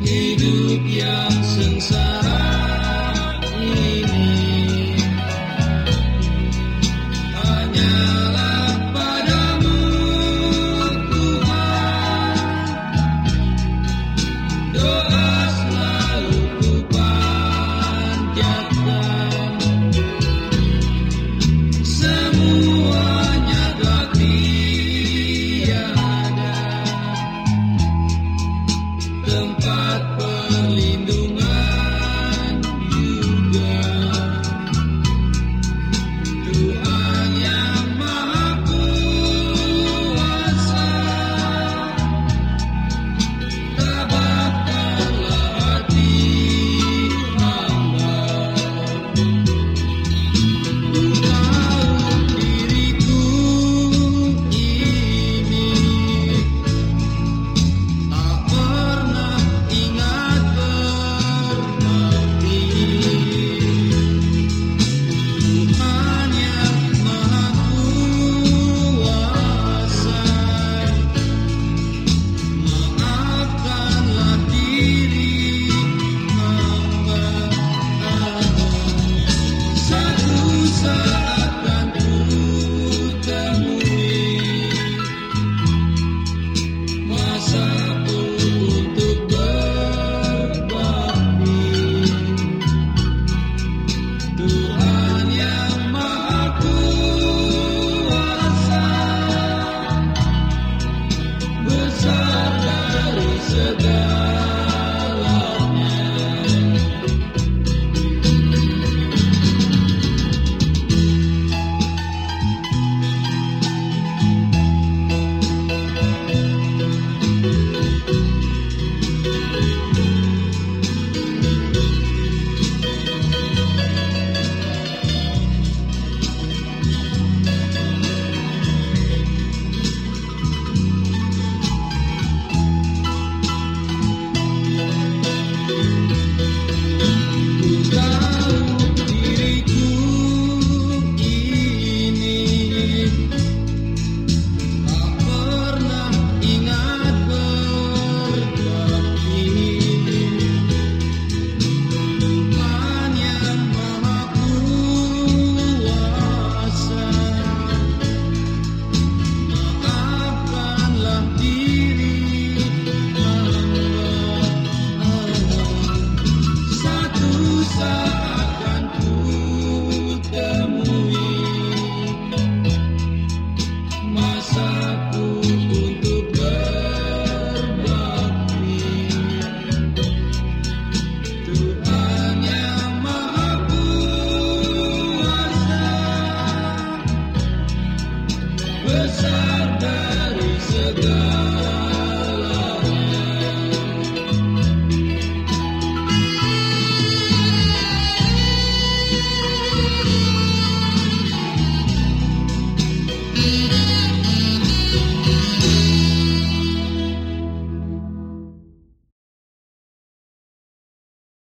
Hidup yang sengsara. sangat pelindung deep.